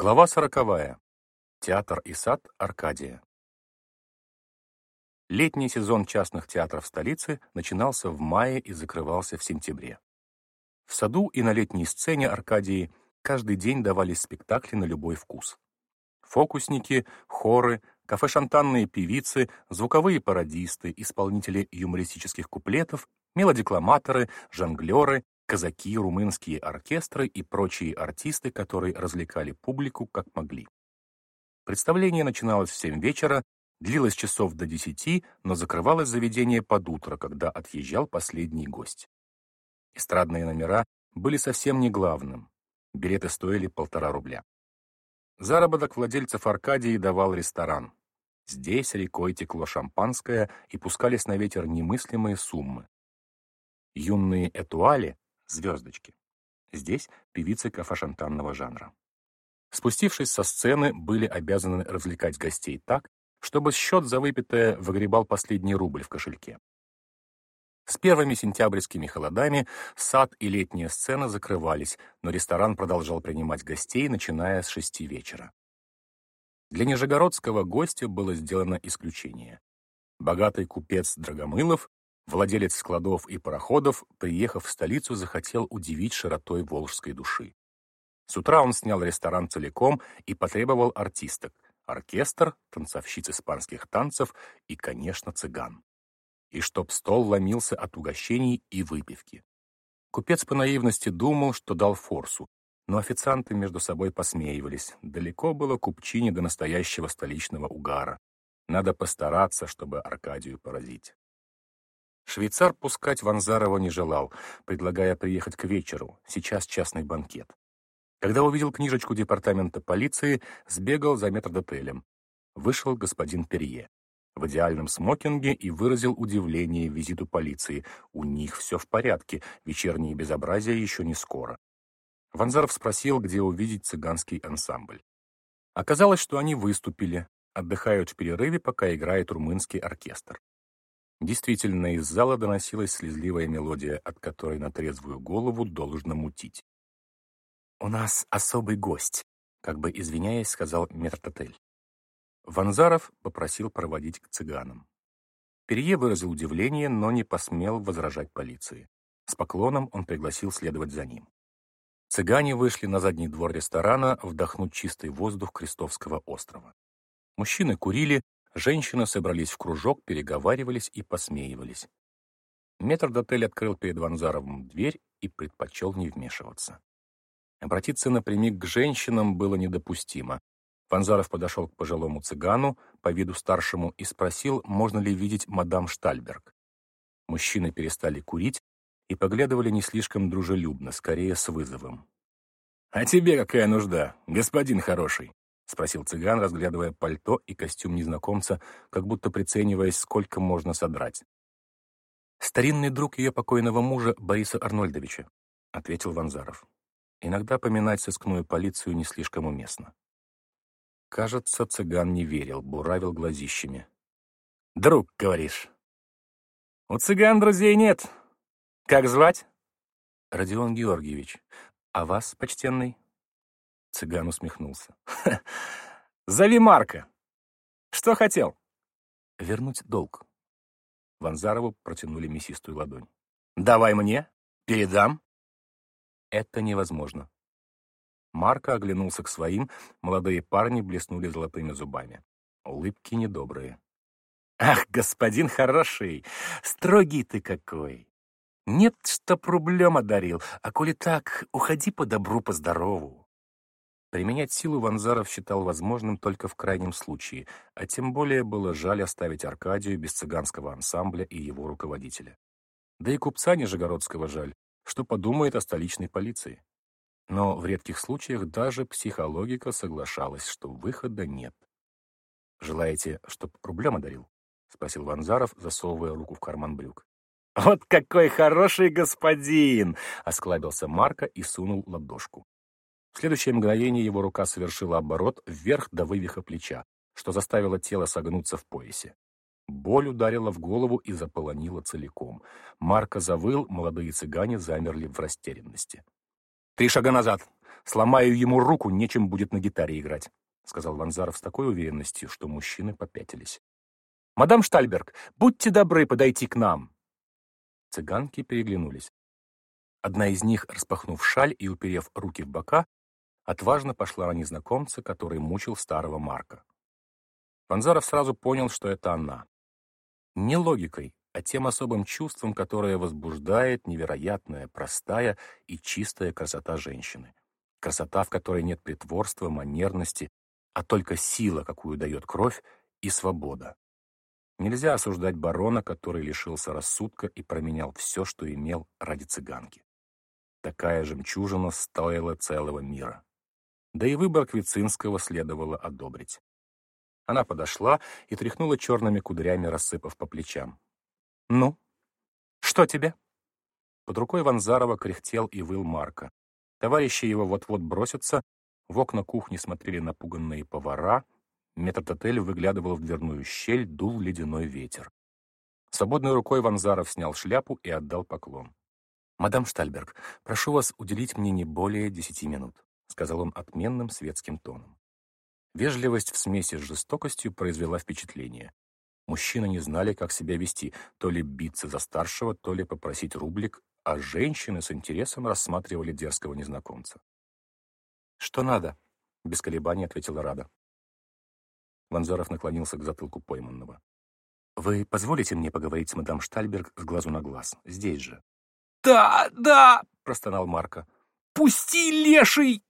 Глава сороковая. Театр и сад Аркадия. Летний сезон частных театров столицы начинался в мае и закрывался в сентябре. В саду и на летней сцене Аркадии каждый день давались спектакли на любой вкус. Фокусники, хоры, кафе-шантанные певицы, звуковые пародисты, исполнители юмористических куплетов, мелодикламаторы, жонглеры, казаки, румынские оркестры и прочие артисты, которые развлекали публику как могли. Представление начиналось в 7 вечера, длилось часов до 10, но закрывалось заведение под утро, когда отъезжал последний гость. Эстрадные номера были совсем не главным. Билеты стоили полтора рубля. Заработок владельцев Аркадии давал ресторан. Здесь рекой текло шампанское и пускались на ветер немыслимые суммы. Юные этуали звездочки. Здесь певицы кафе-шантанного жанра. Спустившись со сцены, были обязаны развлекать гостей так, чтобы счет за выпитое выгребал последний рубль в кошельке. С первыми сентябрьскими холодами сад и летняя сцена закрывались, но ресторан продолжал принимать гостей, начиная с шести вечера. Для нижегородского гостя было сделано исключение. Богатый купец Драгомылов Владелец складов и пароходов, приехав в столицу, захотел удивить широтой волжской души. С утра он снял ресторан целиком и потребовал артисток, оркестр, танцовщиц испанских танцев и, конечно, цыган. И чтоб стол ломился от угощений и выпивки. Купец по наивности думал, что дал форсу, но официанты между собой посмеивались. Далеко было купчине до настоящего столичного угара. Надо постараться, чтобы Аркадию поразить. Швейцар пускать Ванзарова не желал, предлагая приехать к вечеру, сейчас частный банкет. Когда увидел книжечку департамента полиции, сбегал за метрдотелем. Вышел господин Перье в идеальном смокинге и выразил удивление визиту полиции. У них все в порядке, вечерние безобразия еще не скоро. Ванзаров спросил, где увидеть цыганский ансамбль. Оказалось, что они выступили, отдыхают в перерыве, пока играет румынский оркестр. Действительно, из зала доносилась слезливая мелодия, от которой на трезвую голову должно мутить. «У нас особый гость», — как бы извиняясь, сказал метрдотель. Ванзаров попросил проводить к цыганам. Перье выразил удивление, но не посмел возражать полиции. С поклоном он пригласил следовать за ним. Цыгане вышли на задний двор ресторана вдохнуть чистый воздух Крестовского острова. Мужчины курили, Женщины собрались в кружок, переговаривались и посмеивались. Метрдотель открыл перед Ванзаровым дверь и предпочел не вмешиваться. Обратиться напрямик к женщинам было недопустимо. Ванзаров подошел к пожилому цыгану, по виду старшему, и спросил, можно ли видеть мадам Штальберг. Мужчины перестали курить и поглядывали не слишком дружелюбно, скорее с вызовом. «А тебе какая нужда, господин хороший?» — спросил цыган, разглядывая пальто и костюм незнакомца, как будто прицениваясь, сколько можно содрать. «Старинный друг ее покойного мужа Бориса Арнольдовича», — ответил Ванзаров. «Иногда поминать сыскную полицию не слишком уместно». Кажется, цыган не верил, буравил глазищами. «Друг, говоришь?» «У цыган друзей нет. Как звать?» «Родион Георгиевич. А вас, почтенный?» Цыган усмехнулся. «Зови Марка. Что хотел?» «Вернуть долг». Ванзарову протянули мясистую ладонь. «Давай мне. Передам». «Это невозможно». Марка оглянулся к своим, молодые парни блеснули золотыми зубами. Улыбки недобрые. «Ах, господин хороший! Строгий ты какой! Нет, чтоб рублем одарил, а коли так, уходи по добру, по здорову. Применять силу Ванзаров считал возможным только в крайнем случае, а тем более было жаль оставить Аркадию без цыганского ансамбля и его руководителя. Да и купца Нижегородского жаль, что подумает о столичной полиции. Но в редких случаях даже психологика соглашалась, что выхода нет. «Желаете, чтоб рублем одарил?» — спросил Ванзаров, засовывая руку в карман брюк. «Вот какой хороший господин!» — осклабился Марко и сунул ладошку. В следующее мгновение его рука совершила оборот вверх до вывиха плеча, что заставило тело согнуться в поясе. Боль ударила в голову и заполонила целиком. Марко завыл, молодые цыгане замерли в растерянности. «Три шага назад! Сломаю ему руку, нечем будет на гитаре играть», — сказал Ванзаров с такой уверенностью, что мужчины попятились. «Мадам Штальберг, будьте добры подойти к нам!» Цыганки переглянулись. Одна из них, распахнув шаль и уперев руки в бока, отважно пошла на незнакомца, который мучил старого Марка. Ванзаров сразу понял, что это она. Не логикой, а тем особым чувством, которое возбуждает невероятная, простая и чистая красота женщины. Красота, в которой нет притворства, манерности, а только сила, какую дает кровь, и свобода. Нельзя осуждать барона, который лишился рассудка и променял все, что имел, ради цыганки. Такая жемчужина стоила целого мира. Да и выбор Квицинского следовало одобрить. Она подошла и тряхнула черными кудрями, рассыпав по плечам. «Ну, что тебе?» Под рукой Ванзарова кряхтел и выл Марка. Товарищи его вот-вот бросятся, в окна кухни смотрели напуганные повара — Метрдотель выглядывал в дверную щель, дул ледяной ветер. Свободной рукой Ванзаров снял шляпу и отдал поклон. «Мадам Штальберг, прошу вас уделить мне не более десяти минут», сказал он отменным светским тоном. Вежливость в смеси с жестокостью произвела впечатление. Мужчины не знали, как себя вести, то ли биться за старшего, то ли попросить рублик, а женщины с интересом рассматривали дерзкого незнакомца. «Что надо?» — без колебаний ответила Рада. Ванзаров наклонился к затылку пойманного. «Вы позволите мне поговорить с мадам Штальберг с глазу на глаз? Здесь же?» «Да, да!» — простонал Марко. «Пусти, леший!»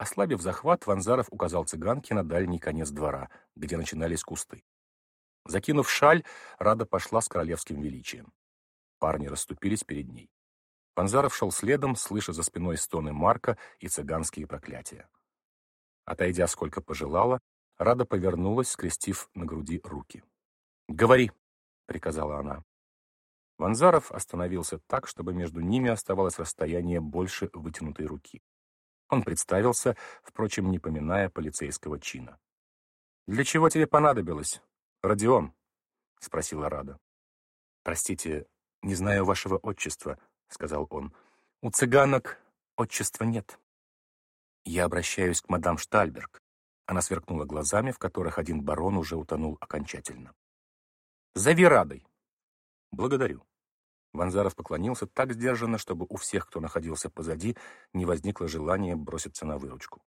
Ослабив захват, Ванзаров указал цыганке на дальний конец двора, где начинались кусты. Закинув шаль, Рада пошла с королевским величием. Парни расступились перед ней. Ванзаров шел следом, слыша за спиной стоны Марка и цыганские проклятия. Отойдя сколько пожелала, Рада повернулась, скрестив на груди руки. «Говори!» — приказала она. Ванзаров остановился так, чтобы между ними оставалось расстояние больше вытянутой руки. Он представился, впрочем, не поминая полицейского чина. «Для чего тебе понадобилось, Родион?» — спросила Рада. «Простите, не знаю вашего отчества», — сказал он. «У цыганок отчества нет». «Я обращаюсь к мадам Штальберг. Она сверкнула глазами, в которых один барон уже утонул окончательно. «Зови Радой!» «Благодарю». Ванзаров поклонился так сдержанно, чтобы у всех, кто находился позади, не возникло желания броситься на выручку.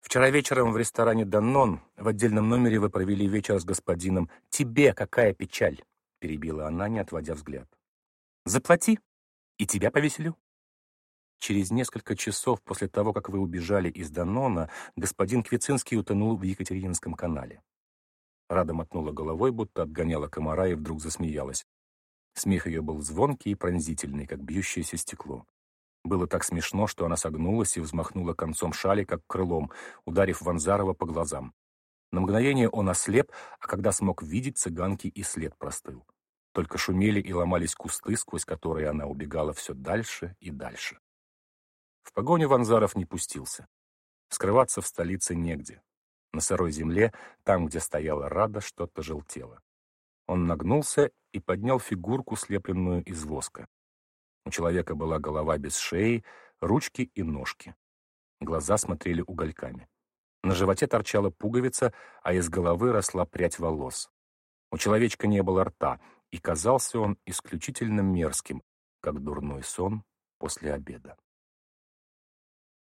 «Вчера вечером в ресторане «Даннон» в отдельном номере вы провели вечер с господином. Тебе какая печаль!» — перебила она, не отводя взгляд. «Заплати, и тебя повеселю». Через несколько часов после того, как вы убежали из Данона, господин Квицинский утонул в Екатерининском канале. Рада мотнула головой, будто отгоняла комара, и вдруг засмеялась. Смех ее был звонкий и пронзительный, как бьющееся стекло. Было так смешно, что она согнулась и взмахнула концом шали, как крылом, ударив Ванзарова по глазам. На мгновение он ослеп, а когда смог видеть, цыганки и след простыл. Только шумели и ломались кусты, сквозь которые она убегала все дальше и дальше. В погоню Ванзаров не пустился. Скрываться в столице негде. На сырой земле, там, где стояла Рада, что-то желтело. Он нагнулся и поднял фигурку, слепленную из воска. У человека была голова без шеи, ручки и ножки. Глаза смотрели угольками. На животе торчала пуговица, а из головы росла прядь волос. У человечка не было рта, и казался он исключительно мерзким, как дурной сон после обеда.